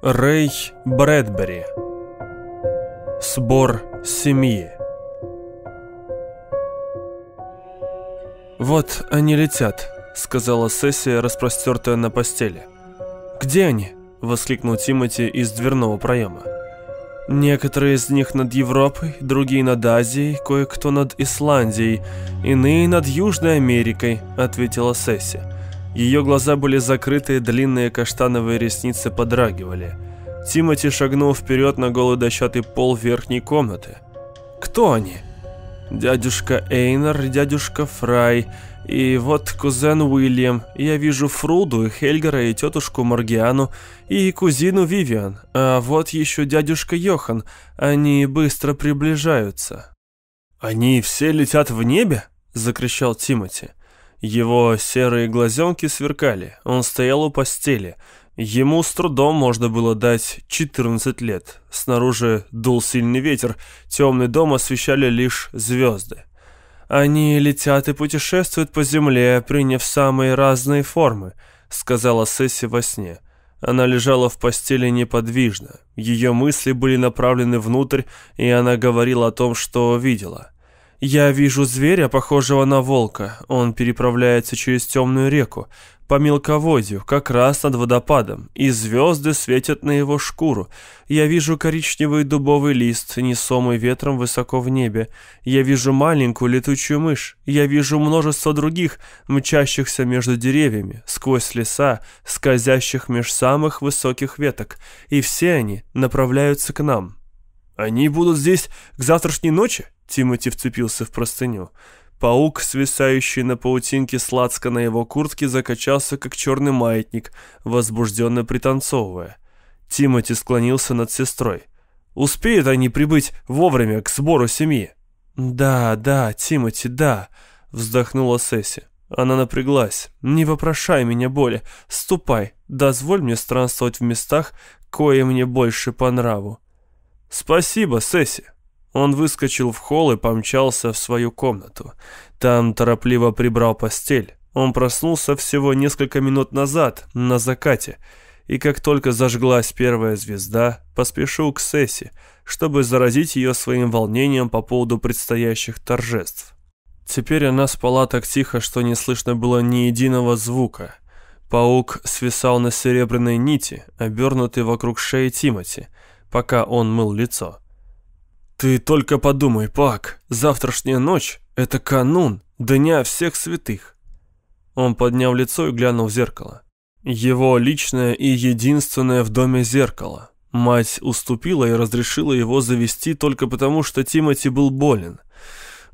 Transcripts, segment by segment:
Рэй Брэдбери. Сбор семьи. «Вот они летят», — сказала Сессия, распростертая на постели. «Где они?» — воскликнул Тимоти из дверного проема. «Некоторые из них над Европой, другие над Азией, кое-кто над Исландией, иные над Южной Америкой», — ответила Сессия. Ее глаза были закрыты, длинные каштановые ресницы подрагивали. Тимати шагнул вперед на голый дощатый пол верхней комнаты. «Кто они?» «Дядюшка Эйнар, дядюшка Фрай, и вот кузен Уильям. Я вижу Фруду и Хельгера и тетушку Маргиану, и кузину Вивиан. А вот еще дядюшка Йохан. Они быстро приближаются». «Они все летят в небе?» – закричал Тимати. Его серые глазенки сверкали, он стоял у постели. Ему с трудом можно было дать 14 лет. Снаружи дул сильный ветер, темный дом освещали лишь звезды. «Они летят и путешествуют по земле, приняв самые разные формы», — сказала Сесси во сне. Она лежала в постели неподвижно. Ее мысли были направлены внутрь, и она говорила о том, что видела. Я вижу зверя, похожего на волка. Он переправляется через темную реку, по мелководью, как раз над водопадом, и звезды светят на его шкуру. Я вижу коричневый дубовый лист, несомый ветром высоко в небе. Я вижу маленькую летучую мышь. Я вижу множество других, мчащихся между деревьями, сквозь леса, скользящих меж самых высоких веток. И все они направляются к нам. Они будут здесь к завтрашней ночи? Тимати вцепился в простыню. Паук, свисающий на паутинке сладко на его куртке, закачался, как черный маятник, возбужденно пританцовывая. Тимати склонился над сестрой. «Успеют они прибыть вовремя к сбору семьи?» «Да, да, Тимати, да», — вздохнула Сесси. Она напряглась. «Не вопрошай меня боли. Ступай. Дозволь мне странствовать в местах, кое мне больше по нраву». «Спасибо, Сесси», он выскочил в холл и помчался в свою комнату. Там торопливо прибрал постель. Он проснулся всего несколько минут назад, на закате, и как только зажглась первая звезда, поспешил к Сесси, чтобы заразить ее своим волнением по поводу предстоящих торжеств. Теперь она спала так тихо, что не слышно было ни единого звука. Паук свисал на серебряной нити, обернутый вокруг шеи Тимати, пока он мыл лицо. «Ты только подумай, Пак, завтрашняя ночь — это канун Дня всех святых». Он поднял лицо и глянул в зеркало. Его личное и единственное в доме зеркало. Мать уступила и разрешила его завести только потому, что Тимати был болен.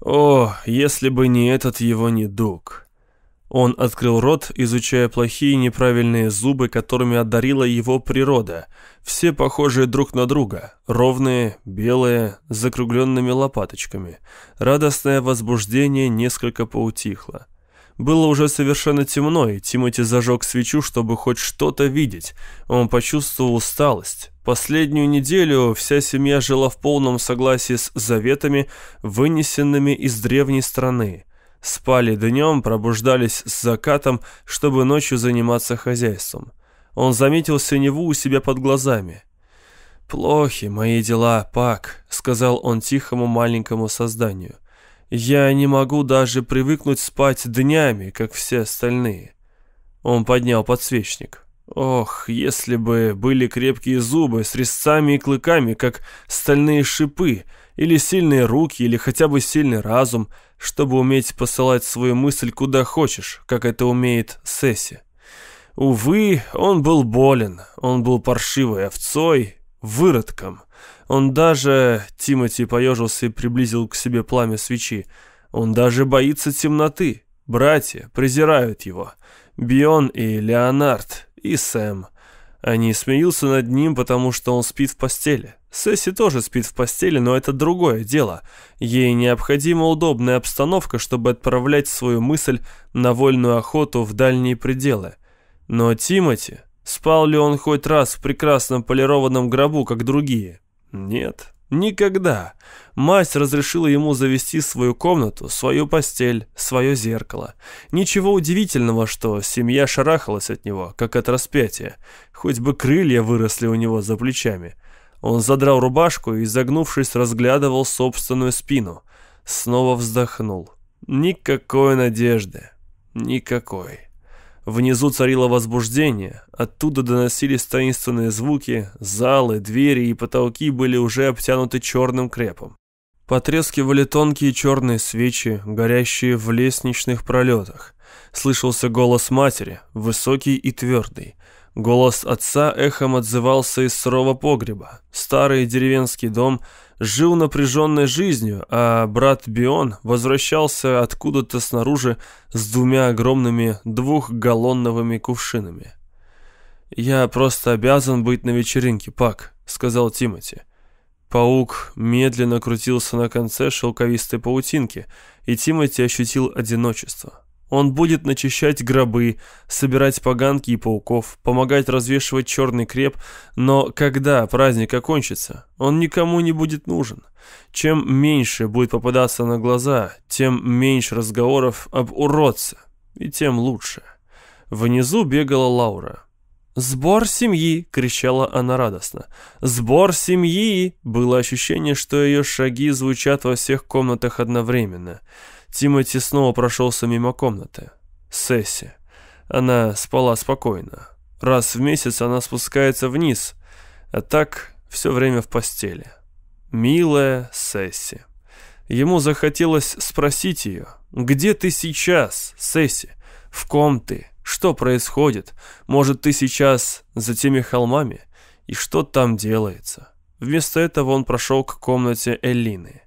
О, если бы не этот его недуг. Он открыл рот, изучая плохие неправильные зубы, которыми одарила его природа. Все похожие друг на друга, ровные, белые, с закругленными лопаточками. Радостное возбуждение несколько поутихло. Было уже совершенно темно, и Тимоти зажег свечу, чтобы хоть что-то видеть. Он почувствовал усталость. Последнюю неделю вся семья жила в полном согласии с заветами, вынесенными из древней страны. Спали днем, пробуждались с закатом, чтобы ночью заниматься хозяйством. Он заметил синеву у себя под глазами. «Плохи мои дела, Пак», — сказал он тихому маленькому созданию. «Я не могу даже привыкнуть спать днями, как все остальные». Он поднял подсвечник. Ох, если бы были крепкие зубы с резцами и клыками, как стальные шипы, или сильные руки, или хотя бы сильный разум, чтобы уметь посылать свою мысль куда хочешь, как это умеет Сесси. Увы, он был болен, он был паршивой овцой, выродком. Он даже, Тимати поежился и приблизил к себе пламя свечи, он даже боится темноты. Братья презирают его. Бион и Леонард, и Сэм. Они смеются над ним, потому что он спит в постели. Сесси тоже спит в постели, но это другое дело. Ей необходима удобная обстановка, чтобы отправлять свою мысль на вольную охоту в дальние пределы. Но Тимати, спал ли он хоть раз в прекрасном полированном гробу, как другие? Нет, Никогда. Мать разрешила ему завести свою комнату, свою постель, свое зеркало. Ничего удивительного, что семья шарахалась от него, как от распятия. Хоть бы крылья выросли у него за плечами. Он задрал рубашку и, загнувшись, разглядывал собственную спину. Снова вздохнул. Никакой надежды. Никакой. Внизу царило возбуждение, оттуда доносились таинственные звуки, залы, двери и потолки были уже обтянуты черным крепом. Потрескивали тонкие черные свечи, горящие в лестничных пролетах. Слышался голос матери, высокий и твердый. Голос отца эхом отзывался из сырого погреба. Старый деревенский дом жил напряженной жизнью, а брат Бион возвращался откуда-то снаружи с двумя огромными двухгаллоновыми кувшинами. «Я просто обязан быть на вечеринке, Пак», — сказал Тимати. Паук медленно крутился на конце шелковистой паутинки, и Тимати ощутил одиночество. Он будет начищать гробы, собирать поганки и пауков, помогать развешивать черный креп, но когда праздник окончится, он никому не будет нужен. Чем меньше будет попадаться на глаза, тем меньше разговоров об уродце, и тем лучше. Внизу бегала Лаура. «Сбор семьи!» — кричала она радостно. «Сбор семьи!» Было ощущение, что ее шаги звучат во всех комнатах одновременно. Тимати снова прошелся мимо комнаты. Сесси. Она спала спокойно. Раз в месяц она спускается вниз, а так все время в постели. Милая Сесси. Ему захотелось спросить ее, «Где ты сейчас, Сесси? В ком ты? Что происходит? Может, ты сейчас за теми холмами? И что там делается?» Вместо этого он прошел к комнате Эллины.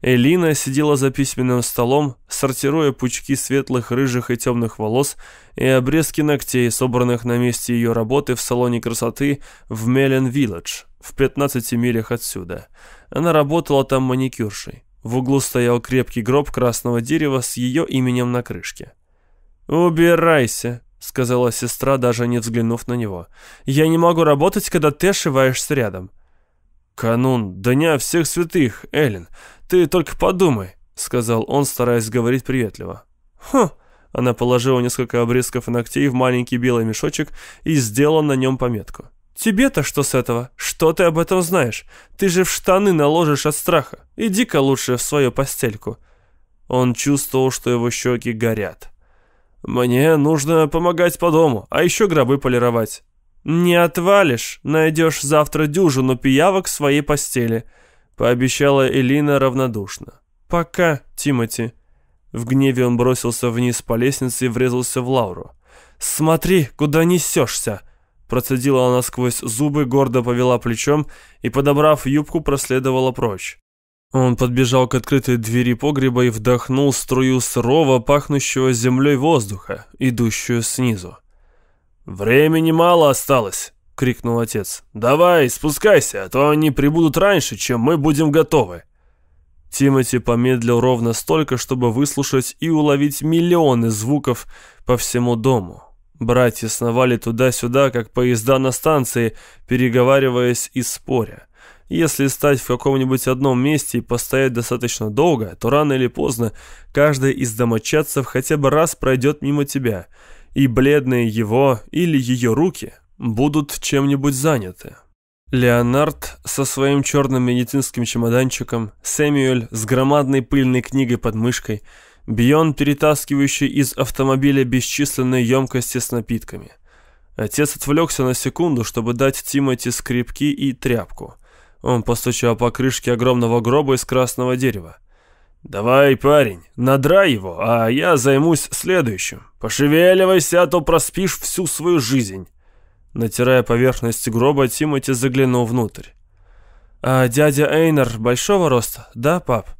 Элина сидела за письменным столом, сортируя пучки светлых, рыжих и темных волос и обрезки ногтей, собранных на месте ее работы в салоне красоты в Мелен-Вилледж, в 15 милях отсюда. Она работала там маникюршей. В углу стоял крепкий гроб красного дерева с ее именем на крышке. «Убирайся», — сказала сестра, даже не взглянув на него. «Я не могу работать, когда ты ошиваешься рядом». «Канун Дня всех святых, Эллен. Ты только подумай», — сказал он, стараясь говорить приветливо. «Хм». Она положила несколько обрезков ногтей в маленький белый мешочек и сделала на нем пометку. «Тебе-то что с этого? Что ты об этом знаешь? Ты же в штаны наложишь от страха. Иди-ка лучше в свою постельку». Он чувствовал, что его щеки горят. «Мне нужно помогать по дому, а еще гробы полировать. «Не отвалишь, найдешь завтра дюжину пиявок в своей постели», — пообещала Элина равнодушно. «Пока, Тимати». В гневе он бросился вниз по лестнице и врезался в Лауру. «Смотри, куда несешься!» Процедила она сквозь зубы, гордо повела плечом и, подобрав юбку, проследовала прочь. Он подбежал к открытой двери погреба и вдохнул струю сырого, пахнущего землей воздуха, идущую снизу. «Времени мало осталось!» — крикнул отец. «Давай, спускайся, а то они прибудут раньше, чем мы будем готовы!» Тимати помедлил ровно столько, чтобы выслушать и уловить миллионы звуков по всему дому. Братья сновали туда-сюда, как поезда на станции, переговариваясь и споря. Если стать в каком-нибудь одном месте и постоять достаточно долго, то рано или поздно каждый из домочадцев хотя бы раз пройдет мимо тебя — и бледные его или ее руки будут чем-нибудь заняты. Леонард со своим черным медицинским чемоданчиком, Сэмюэль с громадной пыльной книгой под мышкой, Бьон, перетаскивающий из автомобиля бесчисленные емкости с напитками. Отец отвлекся на секунду, чтобы дать Тимати скрипки и тряпку. Он постучал по крышке огромного гроба из красного дерева. «Давай, парень, надрай его, а я займусь следующим. Пошевеливайся, а то проспишь всю свою жизнь». Натирая поверхность гроба, Тимати заглянул внутрь. «А дядя Эйнер большого роста, да, пап?»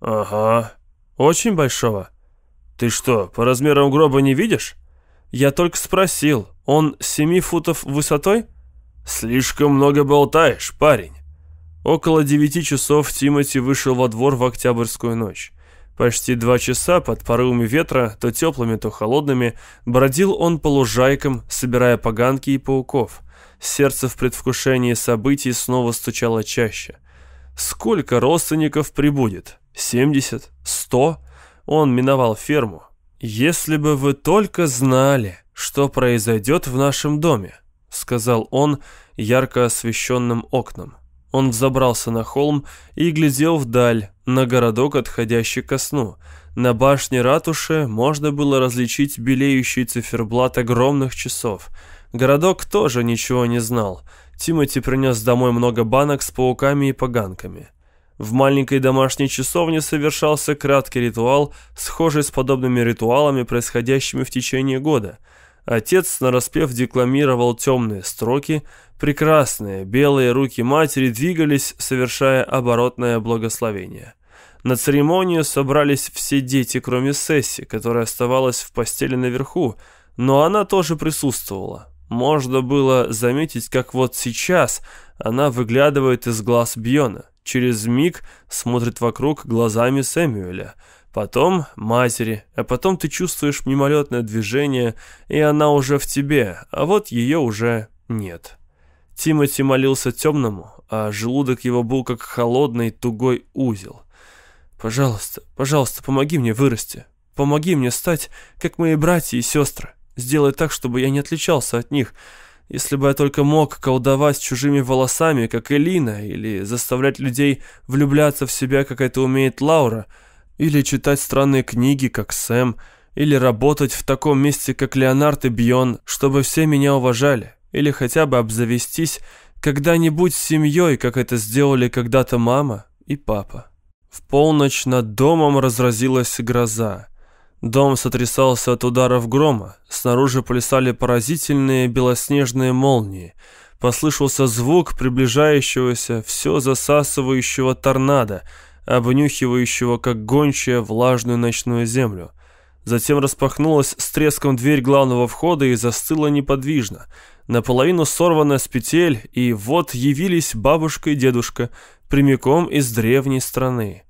«Ага. Очень большого. Ты что, по размерам гроба не видишь?» «Я только спросил. Он семи футов высотой?» «Слишком много болтаешь, парень. Около девяти часов Тимати вышел во двор в октябрьскую ночь. Почти два часа под порывами ветра, то теплыми, то холодными, бродил он по лужайкам, собирая поганки и пауков. Сердце в предвкушении событий снова стучало чаще. Сколько родственников прибудет? 70? 100? Он миновал ферму. «Если бы вы только знали, что произойдет в нашем доме», сказал он ярко освещенным окнам. Он взобрался на холм и глядел вдаль, на городок, отходящий ко сну. На башне ратуши можно было различить белеющий циферблат огромных часов. Городок тоже ничего не знал. Тимоти принес домой много банок с пауками и поганками. В маленькой домашней часовне совершался краткий ритуал, схожий с подобными ритуалами, происходящими в течение года. Отец, нараспев, декламировал темные строки, прекрасные белые руки матери двигались, совершая оборотное благословение. На церемонию собрались все дети, кроме Сесси, которая оставалась в постели наверху, но она тоже присутствовала. Можно было заметить, как вот сейчас она выглядывает из глаз Бьона. Через миг смотрит вокруг глазами Сэмюэля. Потом матери, а потом ты чувствуешь мимолетное движение, и она уже в тебе, а вот ее уже нет. Тимати молился темному, а желудок его был как холодный тугой узел. «Пожалуйста, пожалуйста, помоги мне вырасти. Помоги мне стать, как мои братья и сестры. Сделай так, чтобы я не отличался от них. Если бы я только мог колдовать чужими волосами, как Элина, или заставлять людей влюбляться в себя, как это умеет Лаура, или читать странные книги, как Сэм, или работать в таком месте, как Леонард и Бьон, чтобы все меня уважали, или хотя бы обзавестись когда-нибудь семьей, как это сделали когда-то мама и папа. В полночь над домом разразилась гроза. Дом сотрясался от ударов грома, снаружи плясали поразительные белоснежные молнии. Послышался звук приближающегося, все засасывающего торнадо, обнюхивающего, как гончая, влажную ночную землю. Затем распахнулась с треском дверь главного входа и застыла неподвижно, наполовину сорванная с петель, и вот явились бабушка и дедушка прямиком из древней страны.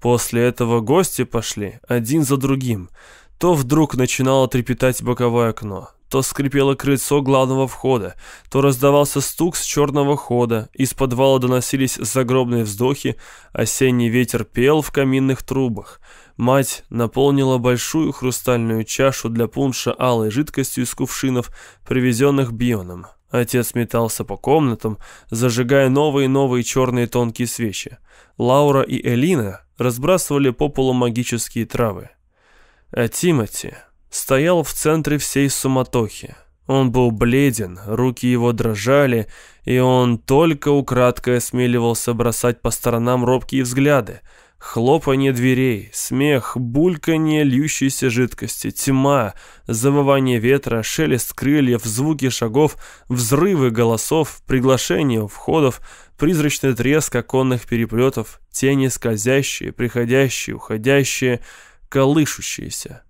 После этого гости пошли один за другим. То вдруг начинало трепетать боковое окно, то скрипело крыльцо главного входа, то раздавался стук с черного хода, из подвала доносились загробные вздохи, осенний ветер пел в каминных трубах. Мать наполнила большую хрустальную чашу для пунша алой жидкостью из кувшинов, привезенных Бионом. Отец метался по комнатам, зажигая новые и новые черные тонкие свечи. Лаура и Элина разбрасывали по полу магические травы. А Тимати стоял в центре всей суматохи. Он был бледен, руки его дрожали, и он только украдкой осмеливался бросать по сторонам робкие взгляды. Хлопанье дверей, смех, бульканье льющейся жидкости, тьма, завывание ветра, шелест крыльев, звуки шагов, взрывы голосов, приглашения входов, призрачный треск оконных переплетов, тени скользящие, приходящие, уходящие, колышущиеся.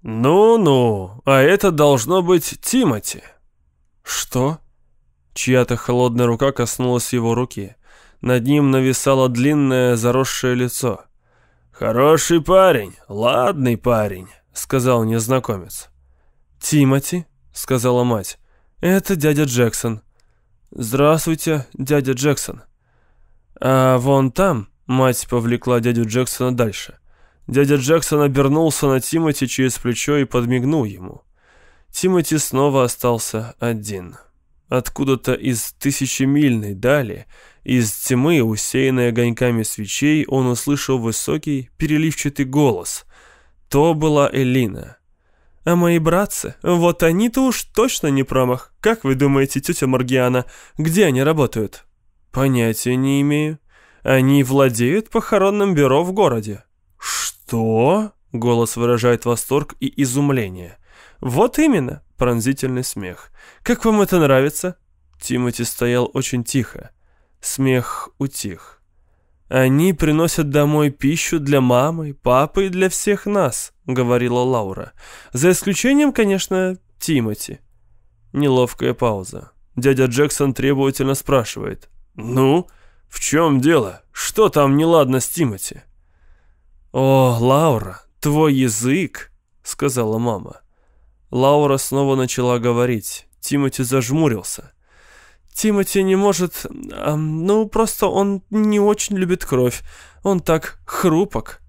«Ну-ну, а это должно быть Тимати». «Что?» Чья-то холодная рука коснулась его руки. Над ним нависало длинное заросшее лицо. «Хороший парень, ладный парень», — сказал незнакомец. «Тимати», — сказала мать, — «это дядя Джексон». «Здравствуйте, дядя Джексон». «А вон там...» — мать повлекла дядю Джексона дальше. Дядя Джексон обернулся на Тимати через плечо и подмигнул ему. Тимати снова остался один. Откуда-то из тысячемильной дали, из тьмы, усеянной огоньками свечей, он услышал высокий, переливчатый голос. То была Элина. А мои братцы, вот они-то уж точно не промах. Как вы думаете, тетя Маргиана, где они работают? Понятия не имею. Они владеют похоронным бюро в городе. Что? Голос выражает восторг и изумление. Вот именно, пронзительный смех. Как вам это нравится? Тимати стоял очень тихо. Смех утих. «Они приносят домой пищу для мамы, папы и для всех нас», — говорила Лаура. «За исключением, конечно, Тимати». Неловкая пауза. Дядя Джексон требовательно спрашивает. «Ну, в чем дело? Что там неладно с Тимати?» «О, Лаура, твой язык», — сказала мама. Лаура снова начала говорить. Тимати зажмурился. Тимати не может... А, ну, просто он не очень любит кровь. Он так хрупок».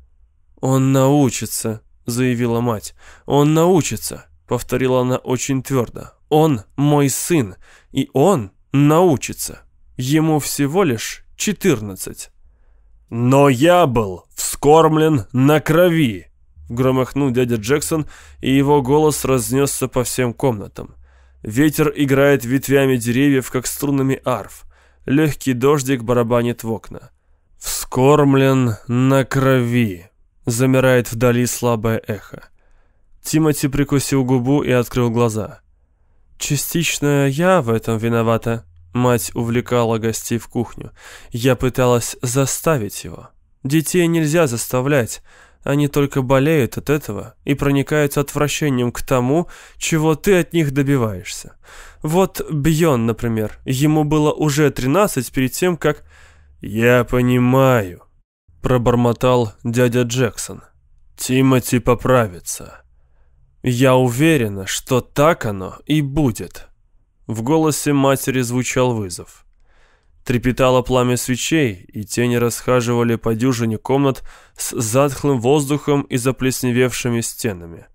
«Он научится», — заявила мать. «Он научится», — повторила она очень твердо. «Он мой сын, и он научится. Ему всего лишь четырнадцать». «Но я был вскормлен на крови», — громыхнул дядя Джексон, и его голос разнесся по всем комнатам. Ветер играет ветвями деревьев, как струнами арф. Легкий дождик барабанит в окна. «Вскормлен на крови», — замирает вдали слабое эхо. Тимати прикусил губу и открыл глаза. «Частично я в этом виновата», — мать увлекала гостей в кухню. «Я пыталась заставить его. Детей нельзя заставлять, они только болеют от этого и проникаются отвращением к тому, чего ты от них добиваешься. Вот Бьон, например, ему было уже 13 перед тем, как... «Я понимаю», — пробормотал дядя Джексон. «Тимати поправится». «Я уверена, что так оно и будет». В голосе матери звучал вызов. Трепетало пламя свечей, и тени расхаживали по дюжине комнат с затхлым воздухом и заплесневевшими стенами.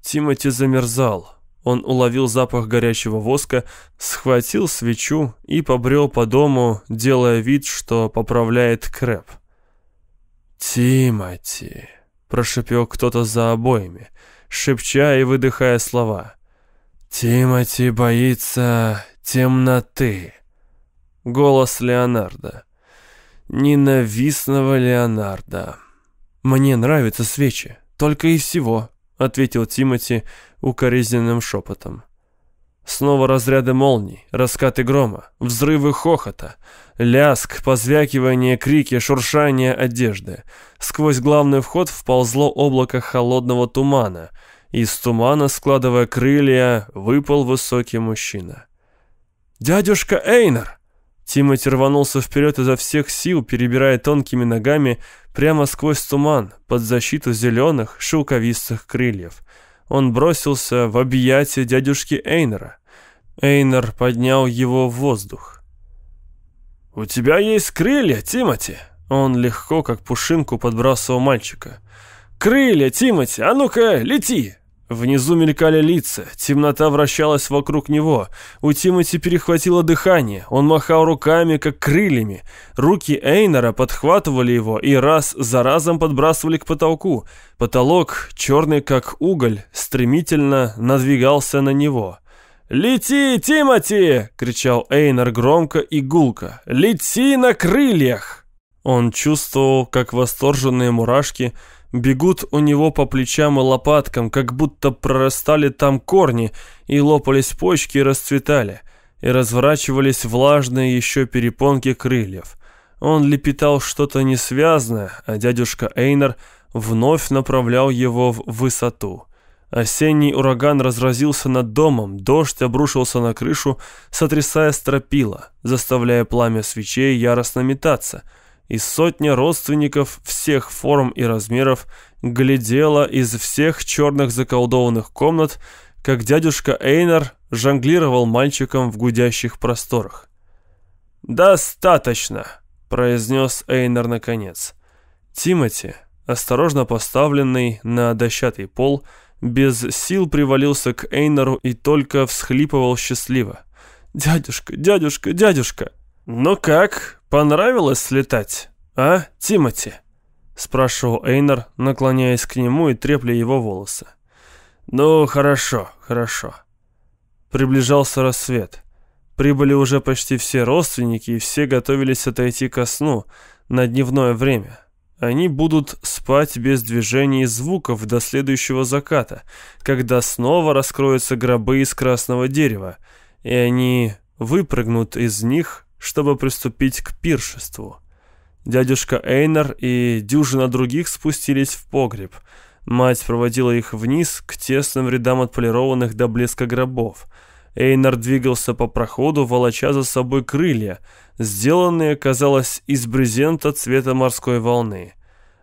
Тимати замерзал. Он уловил запах горячего воска, схватил свечу и побрел по дому, делая вид, что поправляет крэп. «Тимати», — прошипел кто-то за обоями, шепча и выдыхая слова. «Тимати боится темноты». Голос Леонардо. Ненавистного Леонардо. «Мне нравятся свечи, только и всего», — ответил Тимати укоризненным шепотом. Снова разряды молний, раскаты грома, взрывы хохота, ляск, позвякивание, крики, шуршание одежды. Сквозь главный вход вползло облако холодного тумана. Из тумана, складывая крылья, выпал высокий мужчина. «Дядюшка Эйнер!» Тимати рванулся вперед изо всех сил, перебирая тонкими ногами прямо сквозь туман, под защиту зеленых шелковистых крыльев. Он бросился в объятия дядюшки Эйнера. Эйнер поднял его в воздух. «У тебя есть крылья, Тимати!» Он легко, как пушинку, подбрасывал мальчика. «Крылья, Тимати! А ну-ка, лети!» Внизу мелькали лица, темнота вращалась вокруг него. У Тимати перехватило дыхание, он махал руками, как крыльями. Руки Эйнера подхватывали его и раз за разом подбрасывали к потолку. Потолок, черный как уголь, стремительно надвигался на него. «Лети, Тимати!» — кричал Эйнер громко и гулко. «Лети на крыльях!» Он чувствовал, как восторженные мурашки — бегут у него по плечам и лопаткам, как будто прорастали там корни, и лопались почки и расцветали, и разворачивались влажные еще перепонки крыльев. Он лепетал что-то несвязное, а дядюшка Эйнер вновь направлял его в высоту. Осенний ураган разразился над домом, дождь обрушился на крышу, сотрясая стропила, заставляя пламя свечей яростно метаться — и сотня родственников всех форм и размеров глядела из всех черных заколдованных комнат, как дядюшка Эйнар жонглировал мальчиком в гудящих просторах. «Достаточно!» — произнес Эйнар наконец. Тимати, осторожно поставленный на дощатый пол, без сил привалился к Эйнару и только всхлипывал счастливо. «Дядюшка, дядюшка, дядюшка!» «Ну как, понравилось слетать, а, Тимати?» Спрашивал Эйнер, наклоняясь к нему и трепля его волосы. «Ну, хорошо, хорошо». Приближался рассвет. Прибыли уже почти все родственники, и все готовились отойти ко сну на дневное время. Они будут спать без движений и звуков до следующего заката, когда снова раскроются гробы из красного дерева, и они выпрыгнут из них чтобы приступить к пиршеству. Дядюшка Эйнер и дюжина других спустились в погреб. Мать проводила их вниз к тесным рядам отполированных до блеска гробов. Эйнар двигался по проходу, волоча за собой крылья, сделанные, казалось, из брезента цвета морской волны.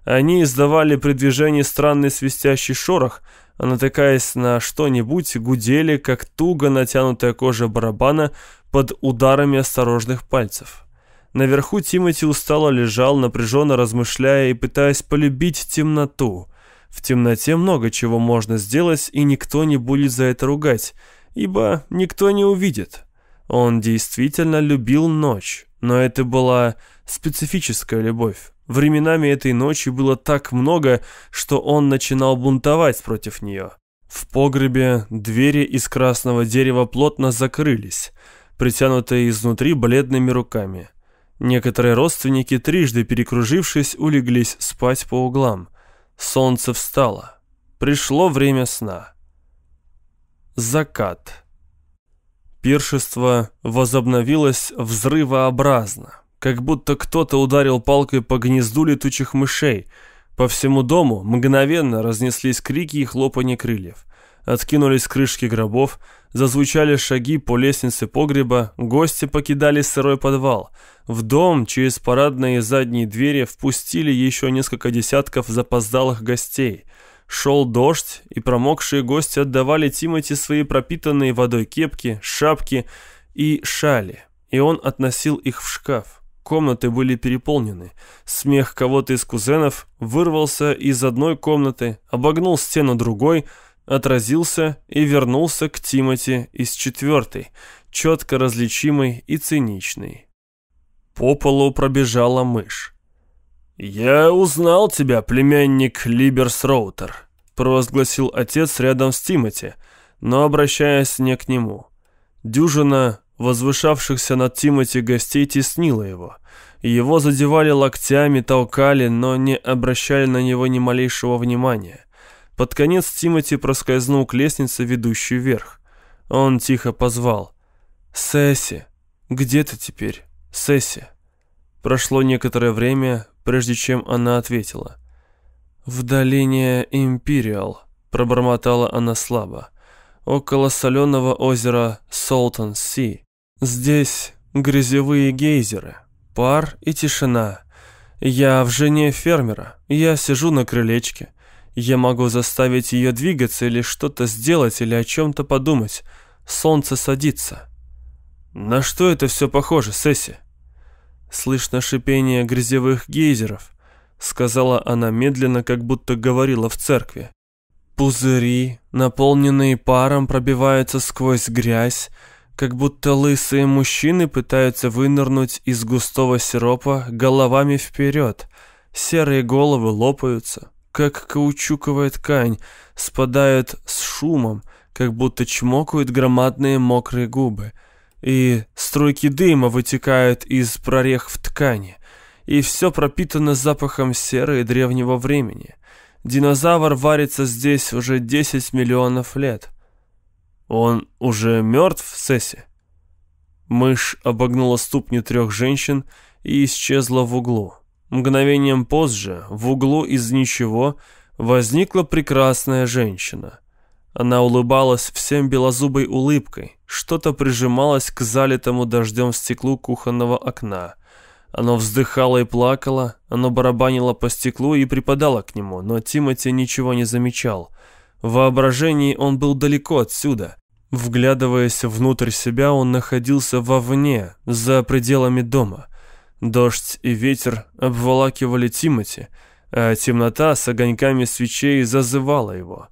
Они издавали при движении странный свистящий шорох, а натыкаясь на что-нибудь, гудели, как туго натянутая кожа барабана под ударами осторожных пальцев. Наверху Тимати устало лежал, напряженно размышляя и пытаясь полюбить темноту. В темноте много чего можно сделать, и никто не будет за это ругать, ибо никто не увидит. Он действительно любил ночь, но это была специфическая любовь. Временами этой ночи было так много, что он начинал бунтовать против нее. В погребе двери из красного дерева плотно закрылись, притянутые изнутри бледными руками. Некоторые родственники, трижды перекружившись, улеглись спать по углам. Солнце встало. Пришло время сна. Закат. Пиршество возобновилось взрывообразно, как будто кто-то ударил палкой по гнезду летучих мышей. По всему дому мгновенно разнеслись крики и хлопанье крыльев. Откинулись крышки гробов, зазвучали шаги по лестнице погреба, гости покидали сырой подвал. В дом через парадные задние двери впустили еще несколько десятков запоздалых гостей. Шел дождь, и промокшие гости отдавали Тимати свои пропитанные водой кепки, шапки и шали, и он относил их в шкаф. Комнаты были переполнены. Смех кого-то из кузенов вырвался из одной комнаты, обогнул стену другой, отразился и вернулся к Тимати из четвертой, четко различимой и циничной. По полу пробежала мышь. «Я узнал тебя, племянник Либерс Роутер», — провозгласил отец рядом с Тимати, но обращаясь не к нему. Дюжина возвышавшихся над Тимати гостей теснила его. Его задевали локтями, толкали, но не обращали на него ни малейшего внимания. Под конец Тимати проскользнул к лестнице, ведущей вверх. Он тихо позвал. «Сесси, где ты теперь, Сесси?» Прошло некоторое время, прежде чем она ответила. «В долине Империал», — пробормотала она слабо, — «около соленого озера Солтон-Си. Здесь грязевые гейзеры, пар и тишина. Я в жене фермера, я сижу на крылечке. Я могу заставить ее двигаться или что-то сделать, или о чем-то подумать. Солнце садится». «На что это все похоже, Сесси?» Слышно шипение грязевых гейзеров, сказала она медленно, как будто говорила в церкви. Пузыри, наполненные паром, пробиваются сквозь грязь, как будто лысые мужчины пытаются вынырнуть из густого сиропа головами вперед. Серые головы лопаются, как каучуковая ткань, спадают с шумом, как будто чмокают громадные мокрые губы и струйки дыма вытекают из прорех в ткани, и все пропитано запахом серы древнего времени. Динозавр варится здесь уже 10 миллионов лет. Он уже мертв, Сесси? Мышь обогнула ступни трех женщин и исчезла в углу. Мгновением позже в углу из ничего возникла прекрасная женщина. Она улыбалась всем белозубой улыбкой, что-то прижималось к залитому дождем стеклу кухонного окна. Оно вздыхало и плакало, оно барабанило по стеклу и припадало к нему, но Тимати ничего не замечал. В воображении он был далеко отсюда. Вглядываясь внутрь себя, он находился вовне, за пределами дома. Дождь и ветер обволакивали Тимати, а темнота с огоньками свечей зазывала его.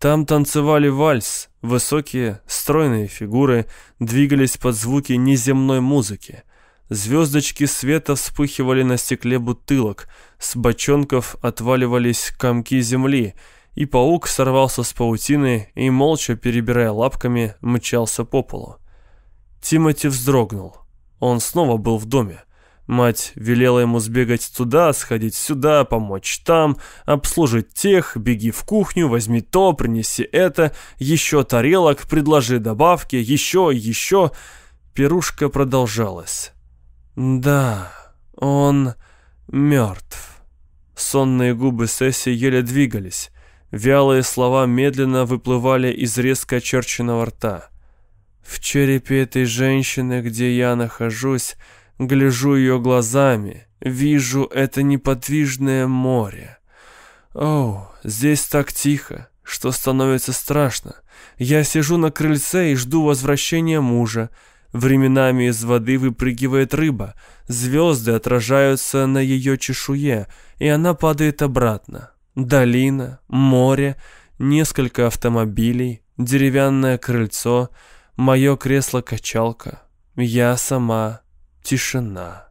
Там танцевали вальс, высокие, стройные фигуры двигались под звуки неземной музыки. Звездочки света вспыхивали на стекле бутылок, с бочонков отваливались комки земли, и паук сорвался с паутины и, молча перебирая лапками, мчался по полу. Тимати вздрогнул. Он снова был в доме. Мать велела ему сбегать туда, сходить сюда, помочь там, обслужить тех, беги в кухню, возьми то, принеси это, еще тарелок, предложи добавки, еще, еще. Пирушка продолжалась. Да, он мертв. Сонные губы Сесси еле двигались. Вялые слова медленно выплывали из резко очерченного рта. В черепе этой женщины, где я нахожусь, Гляжу ее глазами, Вижу это неподвижное море. О, здесь так тихо, что становится страшно. Я сижу на крыльце и жду возвращения мужа. Временами из воды выпрыгивает рыба, звезды отражаются на ее чешуе, и она падает обратно. Долина, море, несколько автомобилей, деревянное крыльцо, мое кресло-качалка. Я сама, тишина.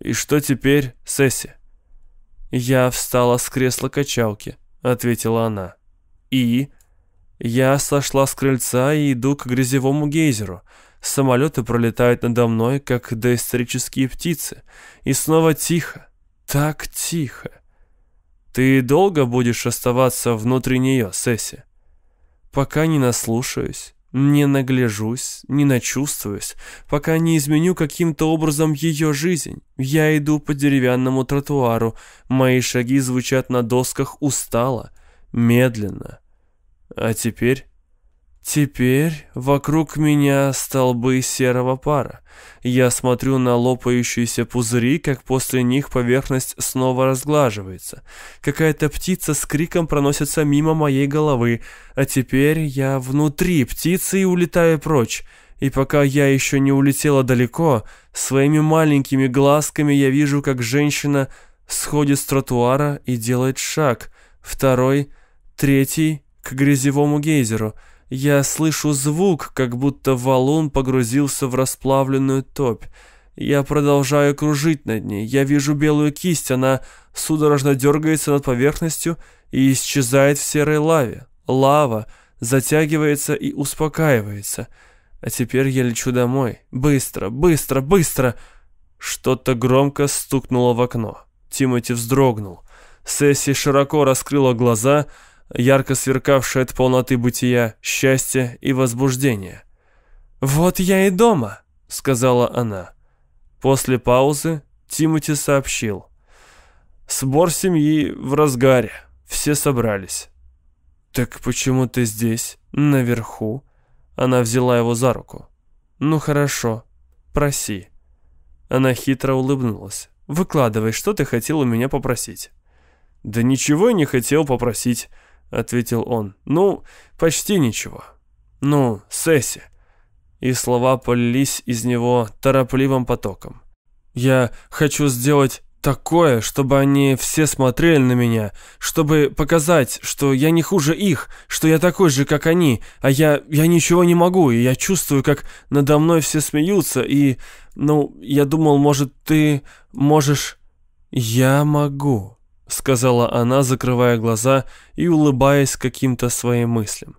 И что теперь, Сесси? Я встала с кресла-качалки, ответила она. И... Я сошла с крыльца и иду к грязевому гейзеру. Самолеты пролетают надо мной, как доисторические птицы. И снова тихо. Так тихо. Ты долго будешь оставаться внутри нее, Сесси? Пока не наслушаюсь, не нагляжусь, не начувствуюсь, пока не изменю каким-то образом ее жизнь. Я иду по деревянному тротуару, мои шаги звучат на досках устало, медленно. А теперь... Теперь вокруг меня столбы серого пара. Я смотрю на лопающиеся пузыри, как после них поверхность снова разглаживается. Какая-то птица с криком проносится мимо моей головы, а теперь я внутри птицы и улетаю прочь. И пока я еще не улетела далеко, своими маленькими глазками я вижу, как женщина сходит с тротуара и делает шаг, второй, третий к грязевому гейзеру. Я слышу звук, как будто валун погрузился в расплавленную топь. Я продолжаю кружить над ней. Я вижу белую кисть, она судорожно дергается над поверхностью и исчезает в серой лаве. Лава затягивается и успокаивается. А теперь я лечу домой. Быстро, быстро, быстро. Что-то громко стукнуло в окно. Тимоти вздрогнул. Сесси широко раскрыла глаза, ярко сверкавшее от полноты бытия, счастья и возбуждения. «Вот я и дома», — сказала она. После паузы Тимоти сообщил. «Сбор семьи в разгаре. Все собрались». «Так почему ты здесь, наверху?» Она взяла его за руку. «Ну хорошо, проси». Она хитро улыбнулась. «Выкладывай, что ты хотел у меня попросить?» «Да ничего я не хотел попросить ответил он. «Ну, почти ничего. Ну, Сесси». И слова полились из него торопливым потоком. «Я хочу сделать такое, чтобы они все смотрели на меня, чтобы показать, что я не хуже их, что я такой же, как они, а я, я ничего не могу, и я чувствую, как надо мной все смеются, и, ну, я думал, может, ты можешь... Я могу» сказала она, закрывая глаза и улыбаясь каким-то своим мыслям.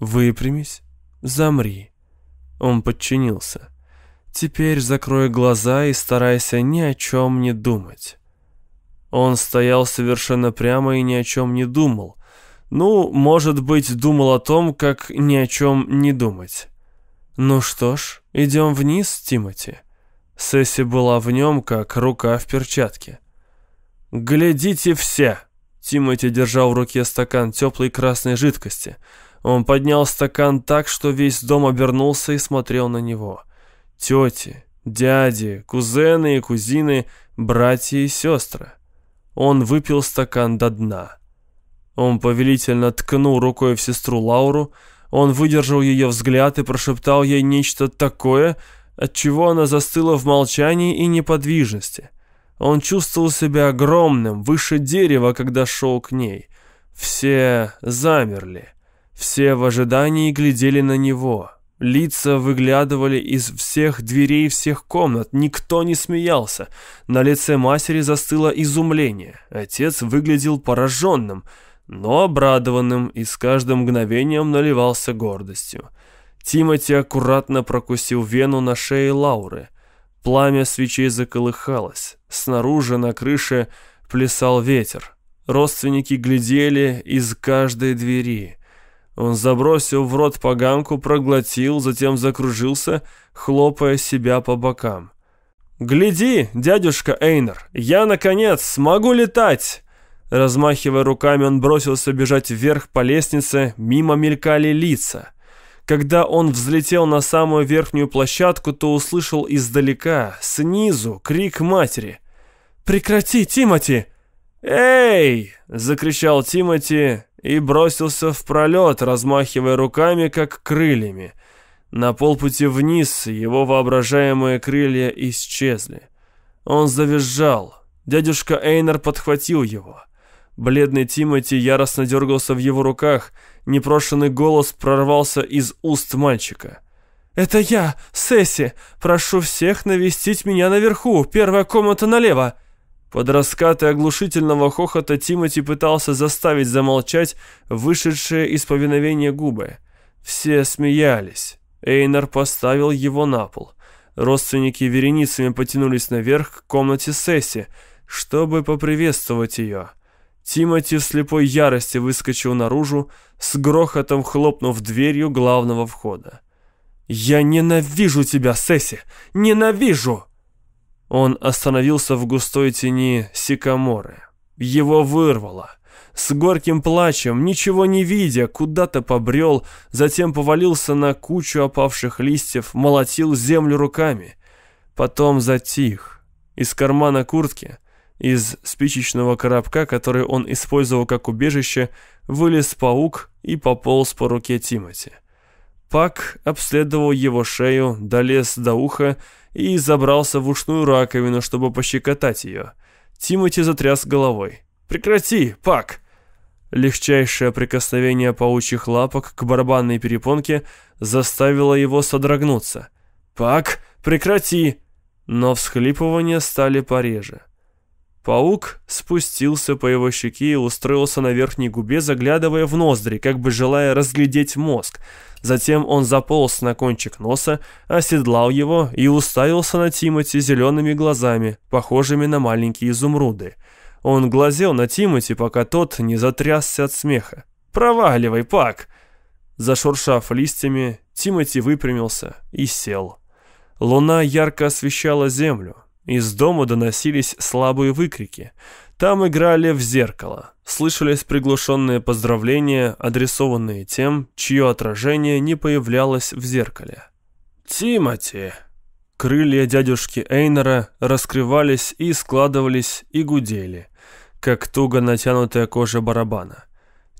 «Выпрямись, замри». Он подчинился. «Теперь закрой глаза и старайся ни о чем не думать». Он стоял совершенно прямо и ни о чем не думал. Ну, может быть, думал о том, как ни о чем не думать. «Ну что ж, идем вниз, Тимати». Сесси была в нем, как рука в перчатке. «Глядите все!» Тимати держал в руке стакан теплой красной жидкости. Он поднял стакан так, что весь дом обернулся и смотрел на него. Тети, дяди, кузены и кузины, братья и сестры. Он выпил стакан до дна. Он повелительно ткнул рукой в сестру Лауру, он выдержал ее взгляд и прошептал ей нечто такое, от чего она застыла в молчании и неподвижности. Он чувствовал себя огромным, выше дерева, когда шел к ней. Все замерли. Все в ожидании глядели на него. Лица выглядывали из всех дверей всех комнат. Никто не смеялся. На лице матери застыло изумление. Отец выглядел пораженным, но обрадованным и с каждым мгновением наливался гордостью. Тимати аккуратно прокусил вену на шее Лауры. Пламя свечей заколыхалось. Снаружи на крыше плясал ветер. Родственники глядели из каждой двери. Он забросил в рот поганку, проглотил, затем закружился, хлопая себя по бокам. «Гляди, дядюшка Эйнер, я, наконец, смогу летать!» Размахивая руками, он бросился бежать вверх по лестнице, мимо мелькали лица. Когда он взлетел на самую верхнюю площадку, то услышал издалека, снизу, крик матери. Прекрати, Тимати!» «Эй!» — закричал Тимати и бросился в пролет, размахивая руками, как крыльями. На полпути вниз его воображаемые крылья исчезли. Он завизжал. Дядюшка Эйнер подхватил его. Бледный Тимати яростно дергался в его руках. Непрошенный голос прорвался из уст мальчика. «Это я, Сесси! Прошу всех навестить меня наверху, первая комната налево!» Под раскаты оглушительного хохота Тимати пытался заставить замолчать вышедшие из повиновения губы. Все смеялись. Эйнар поставил его на пол. Родственники вереницами потянулись наверх к комнате Сесси, чтобы поприветствовать ее. Тимати в слепой ярости выскочил наружу, с грохотом хлопнув дверью главного входа. «Я ненавижу тебя, Сесси! Ненавижу!» Он остановился в густой тени сикаморы. Его вырвало. С горьким плачем, ничего не видя, куда-то побрел, затем повалился на кучу опавших листьев, молотил землю руками. Потом затих. Из кармана куртки, из спичечного коробка, который он использовал как убежище, вылез паук и пополз по руке Тимати. Пак обследовал его шею, долез до уха и забрался в ушную раковину, чтобы пощекотать ее. Тимати затряс головой. «Прекрати, Пак!» Легчайшее прикосновение паучьих лапок к барабанной перепонке заставило его содрогнуться. «Пак, прекрати!» Но всхлипывания стали пореже. Паук спустился по его щеке и устроился на верхней губе, заглядывая в ноздри, как бы желая разглядеть мозг. Затем он заполз на кончик носа, оседлал его и уставился на Тимати зелеными глазами, похожими на маленькие изумруды. Он глазел на Тимати, пока тот не затрясся от смеха. «Проваливай, Пак!» Зашуршав листьями, Тимати выпрямился и сел. Луна ярко освещала землю. Из дома доносились слабые выкрики. Там играли в зеркало. Слышались приглушенные поздравления, адресованные тем, чье отражение не появлялось в зеркале. «Тимати!» Крылья дядюшки Эйнера раскрывались и складывались и гудели, как туго натянутая кожа барабана.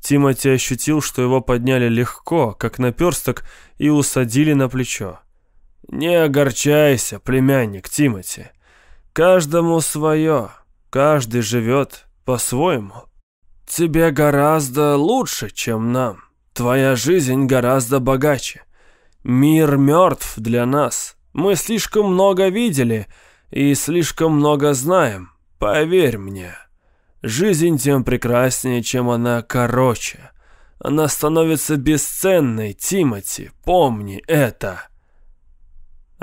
Тимати ощутил, что его подняли легко, как наперсток, и усадили на плечо. «Не огорчайся, племянник Тимати. Каждому свое». Каждый живет по-своему. Тебе гораздо лучше, чем нам. Твоя жизнь гораздо богаче. Мир мертв для нас. Мы слишком много видели и слишком много знаем. Поверь мне. Жизнь тем прекраснее, чем она короче. Она становится бесценной, Тимати. Помни это.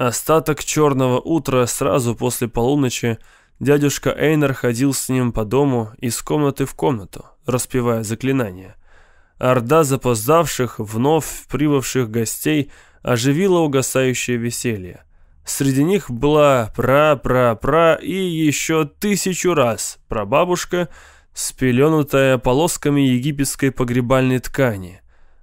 Остаток черного утра сразу после полуночи Дядюшка Эйнер ходил с ним по дому из комнаты в комнату, распевая заклинания. Орда запоздавших, вновь прибывших гостей оживила угасающее веселье. Среди них была пра-пра-пра и еще тысячу раз прабабушка, спеленутая полосками египетской погребальной ткани.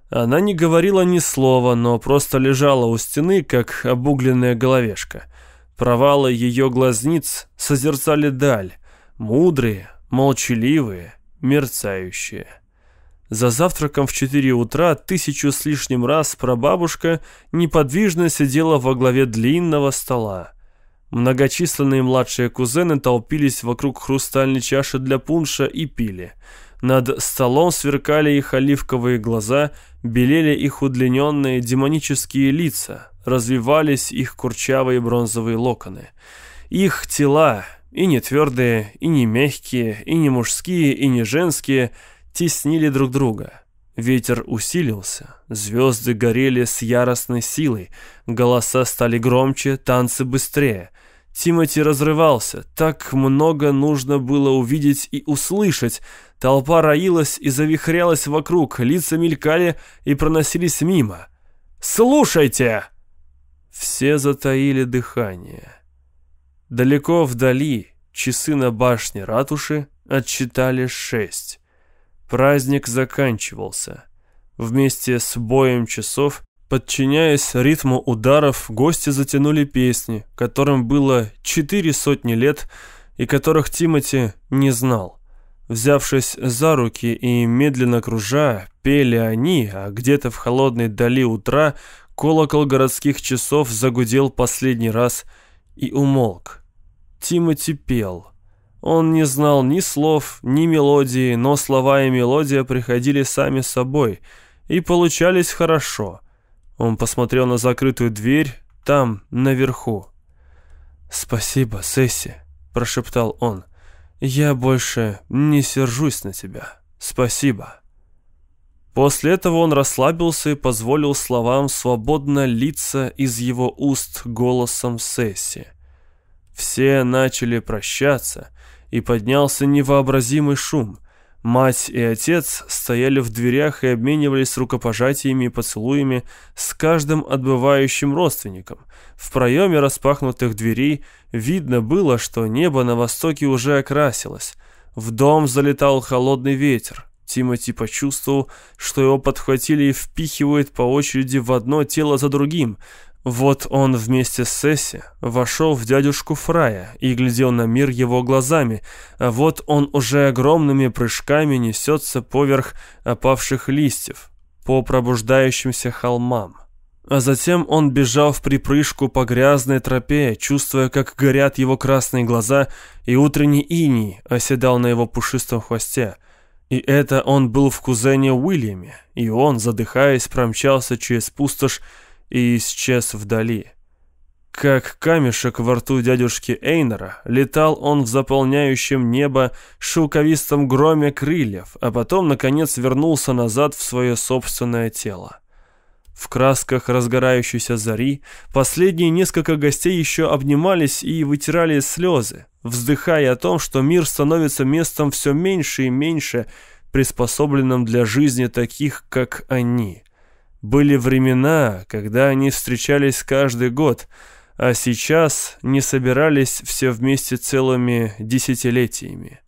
Она не говорила ни слова, но просто лежала у стены, как обугленная головешка – Провалы ее глазниц созерцали даль, мудрые, молчаливые, мерцающие. За завтраком в четыре утра тысячу с лишним раз прабабушка неподвижно сидела во главе длинного стола. Многочисленные младшие кузены толпились вокруг хрустальной чаши для пунша и пили. Над столом сверкали их оливковые глаза, белели их удлиненные демонические лица, развивались их курчавые бронзовые локоны. Их тела, и не твердые, и не мягкие, и не мужские, и не женские, теснили друг друга. Ветер усилился, звезды горели с яростной силой, голоса стали громче, танцы быстрее. Тимати разрывался, так много нужно было увидеть и услышать. Толпа роилась и завихрялась вокруг, лица мелькали и проносились мимо. «Слушайте!» Все затаили дыхание. Далеко вдали часы на башне ратуши отсчитали шесть. Праздник заканчивался. Вместе с боем часов, подчиняясь ритму ударов, гости затянули песни, которым было четыре сотни лет, и которых Тимати не знал. Взявшись за руки и медленно кружа, пели они, а где-то в холодной дали утра колокол городских часов загудел последний раз и умолк. Тимати пел. Он не знал ни слов, ни мелодии, но слова и мелодия приходили сами собой и получались хорошо. Он посмотрел на закрытую дверь там, наверху. «Спасибо, Сесси», — прошептал он. «Я больше не сержусь на тебя. Спасибо». После этого он расслабился и позволил словам свободно литься из его уст голосом Сесси. Все начали прощаться, и поднялся невообразимый шум. Мать и отец стояли в дверях и обменивались рукопожатиями и поцелуями с каждым отбывающим родственником. В проеме распахнутых дверей видно было, что небо на востоке уже окрасилось. В дом залетал холодный ветер. Тимати почувствовал, что его подхватили и впихивают по очереди в одно тело за другим. Вот он вместе с Сесси вошел в дядюшку Фрая и глядел на мир его глазами, а вот он уже огромными прыжками несется поверх опавших листьев, по пробуждающимся холмам. А затем он бежал в припрыжку по грязной тропе, чувствуя, как горят его красные глаза, и утренний иней оседал на его пушистом хвосте. И это он был в кузене Уильяме, и он, задыхаясь, промчался через пустошь, и исчез вдали. Как камешек во рту дядюшки Эйнера, летал он в заполняющем небо шелковистом громе крыльев, а потом, наконец, вернулся назад в свое собственное тело. В красках разгорающейся зари последние несколько гостей еще обнимались и вытирали слезы, вздыхая о том, что мир становится местом все меньше и меньше, приспособленным для жизни таких, как они – были времена, когда они встречались каждый год, а сейчас не собирались все вместе целыми десятилетиями.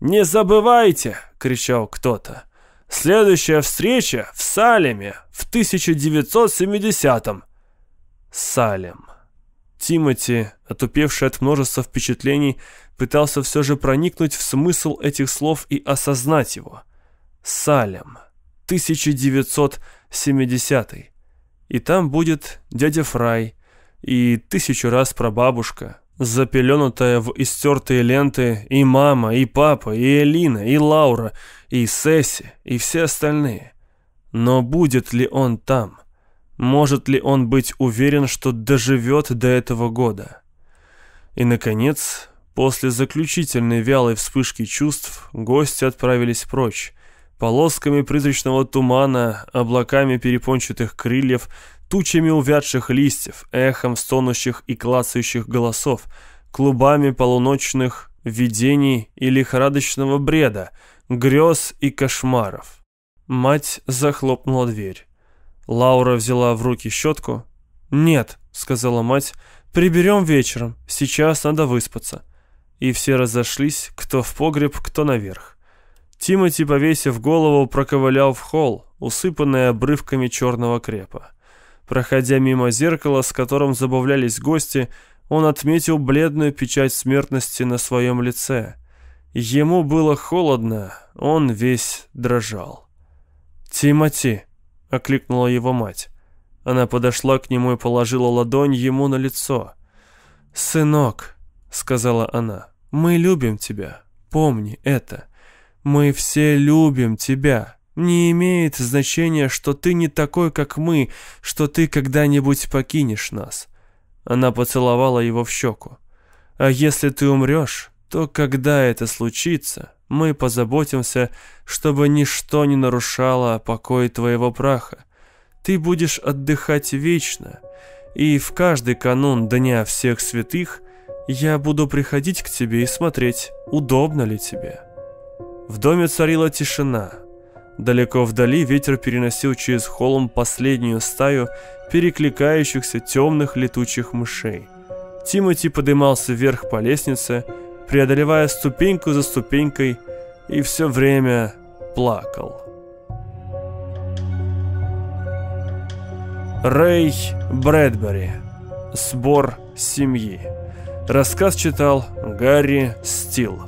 «Не забывайте!» — кричал кто-то. «Следующая встреча в Салеме в 1970-м!» Салем. Тимати, отупевший от множества впечатлений, пытался все же проникнуть в смысл этих слов и осознать его. Салем. 1970 70-й. И там будет дядя Фрай и тысячу раз прабабушка, запеленутая в истертые ленты и мама, и папа, и Элина, и Лаура, и Сесси, и все остальные. Но будет ли он там? Может ли он быть уверен, что доживет до этого года? И, наконец, после заключительной вялой вспышки чувств, гости отправились прочь, полосками призрачного тумана, облаками перепончатых крыльев, тучами увядших листьев, эхом стонущих и клацающих голосов, клубами полуночных видений и лихорадочного бреда, грез и кошмаров. Мать захлопнула дверь. Лаура взяла в руки щетку. «Нет», — сказала мать, — «приберем вечером, сейчас надо выспаться». И все разошлись, кто в погреб, кто наверх. Тимати, повесив голову, проковылял в холл, усыпанный обрывками черного крепа. Проходя мимо зеркала, с которым забавлялись гости, он отметил бледную печать смертности на своем лице. Ему было холодно, он весь дрожал. «Тимати!» — окликнула его мать. Она подошла к нему и положила ладонь ему на лицо. «Сынок», — сказала она, — «мы любим тебя, помни это». Мы все любим тебя. Не имеет значения, что ты не такой, как мы, что ты когда-нибудь покинешь нас». Она поцеловала его в щеку. «А если ты умрешь, то когда это случится, мы позаботимся, чтобы ничто не нарушало покой твоего праха. Ты будешь отдыхать вечно, и в каждый канун Дня Всех Святых я буду приходить к тебе и смотреть, удобно ли тебе». В доме царила тишина. Далеко вдали ветер переносил через холм последнюю стаю перекликающихся темных летучих мышей. Тимати подымался вверх по лестнице, преодолевая ступеньку за ступенькой, и все время плакал. Рэй Брэдбери. Сбор семьи. Рассказ читал Гарри Стил.